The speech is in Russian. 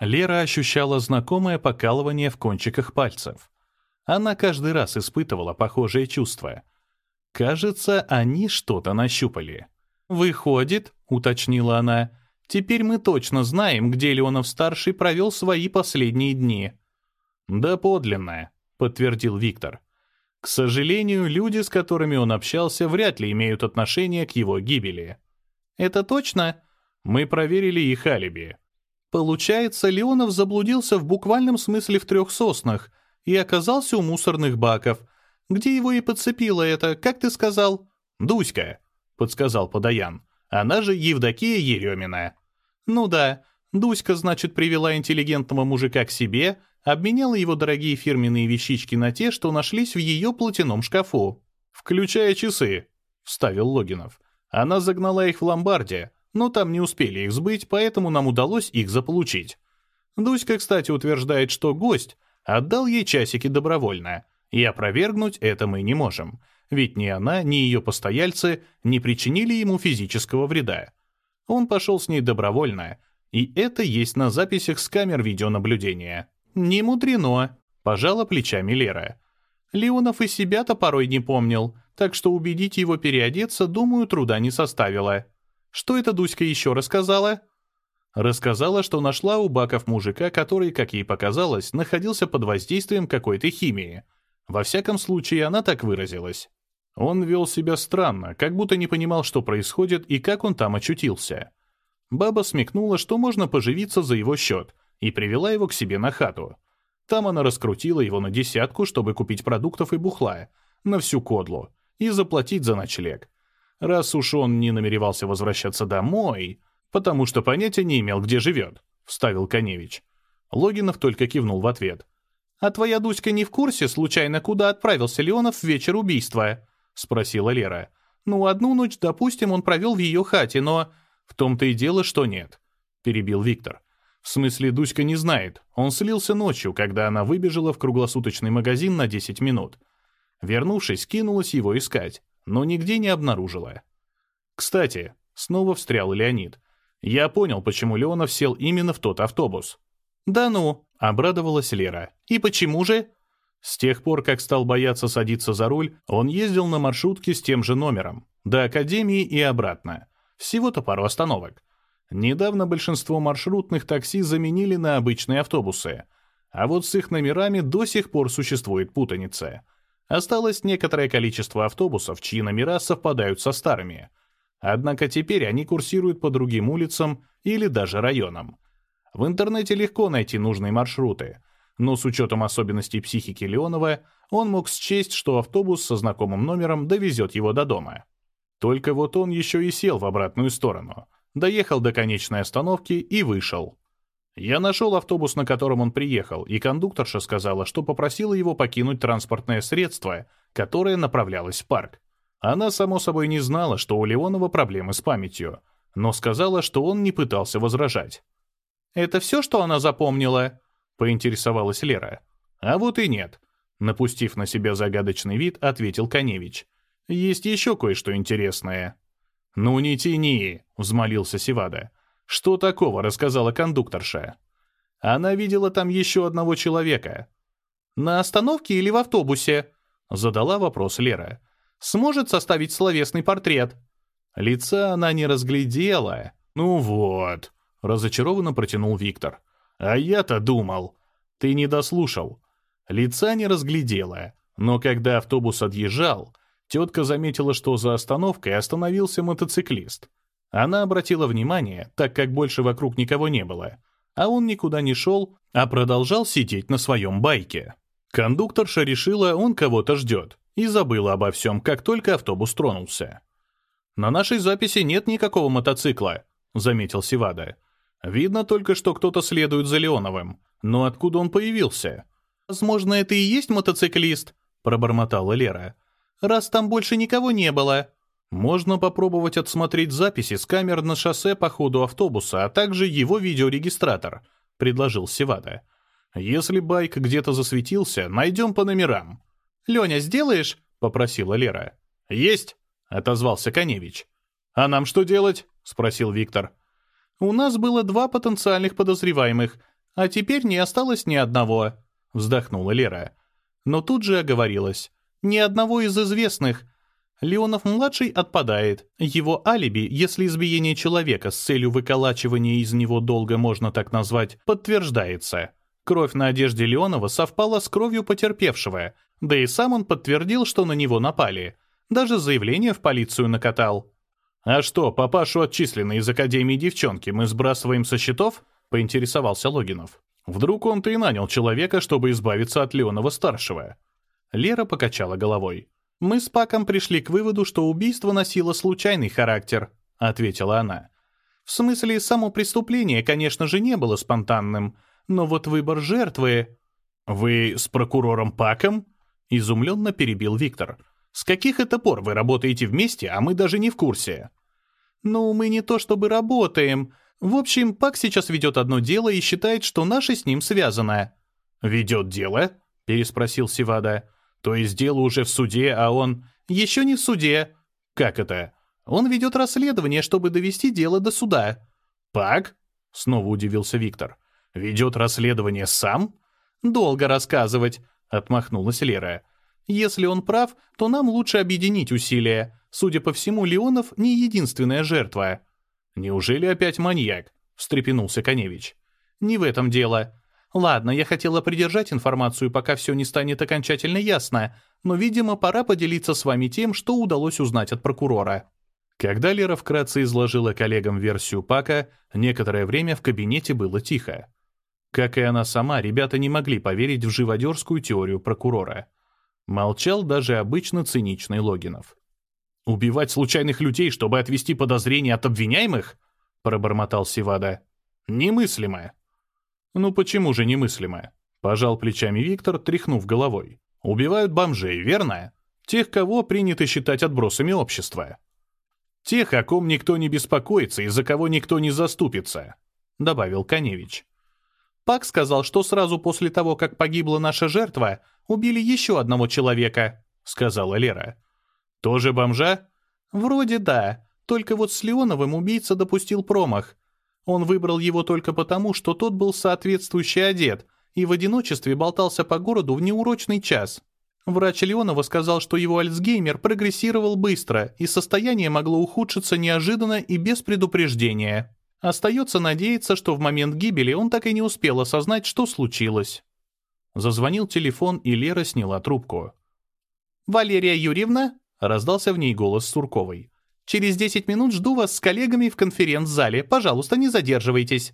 Лера ощущала знакомое покалывание в кончиках пальцев. Она каждый раз испытывала похожее чувство. Кажется, они что-то нащупали. «Выходит», — уточнила она, — «теперь мы точно знаем, где Леонов-старший провел свои последние дни». «Да подлинное», — подтвердил Виктор. К сожалению, люди, с которыми он общался, вряд ли имеют отношение к его гибели. «Это точно?» Мы проверили их алиби. Получается, Леонов заблудился в буквальном смысле в трех соснах и оказался у мусорных баков. Где его и подцепило это, как ты сказал? «Дуська», — подсказал Подаян. «Она же Евдокия Еремина». «Ну да, Дуська, значит, привела интеллигентного мужика к себе, обменяла его дорогие фирменные вещички на те, что нашлись в ее платяном шкафу. «Включая часы», — вставил Логинов. «Она загнала их в ломбарде, но там не успели их сбыть, поэтому нам удалось их заполучить. Дуська, кстати, утверждает, что гость отдал ей часики добровольно, и опровергнуть это мы не можем, ведь ни она, ни ее постояльцы не причинили ему физического вреда. Он пошел с ней добровольно, и это есть на записях с камер видеонаблюдения. «Не мудрено», — пожала плечами Лера. Леонов и себя-то порой не помнил, так что убедить его переодеться, думаю, труда не составило. Что эта Дуська еще рассказала? Рассказала, что нашла у баков мужика, который, как ей показалось, находился под воздействием какой-то химии. Во всяком случае, она так выразилась. Он вел себя странно, как будто не понимал, что происходит и как он там очутился. Баба смекнула, что можно поживиться за его счет, и привела его к себе на хату. Там она раскрутила его на десятку, чтобы купить продуктов и бухла, на всю кодлу, и заплатить за ночлег раз уж он не намеревался возвращаться домой, потому что понятия не имел, где живет», — вставил Коневич. Логинов только кивнул в ответ. «А твоя Дуська не в курсе, случайно, куда отправился Леонов в вечер убийства?» — спросила Лера. «Ну, одну ночь, допустим, он провел в ее хате, но...» «В том-то и дело, что нет», — перебил Виктор. «В смысле, Дуська не знает. Он слился ночью, когда она выбежала в круглосуточный магазин на 10 минут. Вернувшись, кинулась его искать но нигде не обнаружила. Кстати, снова встрял Леонид. Я понял, почему Леонов сел именно в тот автобус. «Да ну», — обрадовалась Лера. «И почему же?» С тех пор, как стал бояться садиться за руль, он ездил на маршрутке с тем же номером. До Академии и обратно. Всего-то пару остановок. Недавно большинство маршрутных такси заменили на обычные автобусы. А вот с их номерами до сих пор существует путаница. Осталось некоторое количество автобусов, чьи номера совпадают со старыми. Однако теперь они курсируют по другим улицам или даже районам. В интернете легко найти нужные маршруты, но с учетом особенностей психики Леонова он мог счесть, что автобус со знакомым номером довезет его до дома. Только вот он еще и сел в обратную сторону, доехал до конечной остановки и вышел. Я нашел автобус, на котором он приехал, и кондукторша сказала, что попросила его покинуть транспортное средство, которое направлялось в парк. Она, само собой, не знала, что у Леонова проблемы с памятью, но сказала, что он не пытался возражать. «Это все, что она запомнила?» — поинтересовалась Лера. «А вот и нет», — напустив на себя загадочный вид, ответил Коневич. «Есть еще кое-что интересное». «Ну не тяни», — взмолился Севада. Что такого рассказала кондукторша? Она видела там еще одного человека. «На остановке или в автобусе?» — задала вопрос Лера. «Сможет составить словесный портрет?» Лица она не разглядела. «Ну вот», — разочарованно протянул Виктор. «А я-то думал». «Ты не дослушал». Лица не разглядела, но когда автобус отъезжал, тетка заметила, что за остановкой остановился мотоциклист. Она обратила внимание, так как больше вокруг никого не было. А он никуда не шел, а продолжал сидеть на своем байке. Кондукторша решила, он кого-то ждет, и забыла обо всем, как только автобус тронулся. «На нашей записи нет никакого мотоцикла», — заметил Сивада. «Видно только, что кто-то следует за Леоновым. Но откуда он появился?» «Возможно, это и есть мотоциклист», — пробормотала Лера. «Раз там больше никого не было». Можно попробовать отсмотреть записи с камер на шоссе по ходу автобуса, а также его видеорегистратор, предложил Севада. Если байк где-то засветился, найдем по номерам. Леня, сделаешь? попросила Лера. Есть, отозвался Коневич. А нам что делать? спросил Виктор. У нас было два потенциальных подозреваемых. А теперь не осталось ни одного», — вздохнула Лера. Но тут же оговорилась. «Ни одного из известных. Леонов-младший отпадает. Его алиби, если избиение человека с целью выколачивания из него долга можно так назвать, подтверждается. Кровь на одежде Леонова совпала с кровью потерпевшего, да и сам он подтвердил, что на него напали. Даже заявление в полицию накатал. «А что, папашу отчисленные из Академии девчонки мы сбрасываем со счетов?» — поинтересовался Логинов. «Вдруг он-то и нанял человека, чтобы избавиться от Леонова-старшего?» Лера покачала головой. «Мы с Паком пришли к выводу, что убийство носило случайный характер», — ответила она. «В смысле, само преступление, конечно же, не было спонтанным, но вот выбор жертвы...» «Вы с прокурором Паком?» — изумленно перебил Виктор. «С каких это пор вы работаете вместе, а мы даже не в курсе?» «Ну, мы не то чтобы работаем. В общем, Пак сейчас ведет одно дело и считает, что наше с ним связано». «Ведет дело?» — переспросил Сивада. То есть дело уже в суде, а он... Еще не в суде. Как это? Он ведет расследование, чтобы довести дело до суда. Пак? Снова удивился Виктор. Ведет расследование сам? Долго рассказывать, отмахнулась Лера. Если он прав, то нам лучше объединить усилия. Судя по всему, Леонов не единственная жертва. Неужели опять маньяк? встрепенулся Коневич. Не в этом дело. Ладно, я хотела придержать информацию, пока все не станет окончательно ясно, но, видимо, пора поделиться с вами тем, что удалось узнать от прокурора. Когда Лера вкратце изложила коллегам версию Пака, некоторое время в кабинете было тихо. Как и она сама, ребята не могли поверить в живодерскую теорию прокурора. Молчал даже обычно циничный Логинов. «Убивать случайных людей, чтобы отвести подозрения от обвиняемых?» — пробормотал Сивада. «Немыслимо». «Ну почему же немыслимое?» — пожал плечами Виктор, тряхнув головой. «Убивают бомжей, верно? Тех, кого принято считать отбросами общества. Тех, о ком никто не беспокоится и за кого никто не заступится», — добавил Коневич. Пак сказал, что сразу после того, как погибла наша жертва, убили еще одного человека, — сказала Лера. «Тоже бомжа?» «Вроде да, только вот с Леоновым убийца допустил промах. Он выбрал его только потому, что тот был соответствующе одет и в одиночестве болтался по городу в неурочный час. Врач Леонова сказал, что его Альцгеймер прогрессировал быстро, и состояние могло ухудшиться неожиданно и без предупреждения. Остается надеяться, что в момент гибели он так и не успел осознать, что случилось. Зазвонил телефон, и Лера сняла трубку. «Валерия Юрьевна?» — раздался в ней голос Сурковой. Через 10 минут жду вас с коллегами в конференц-зале. Пожалуйста, не задерживайтесь».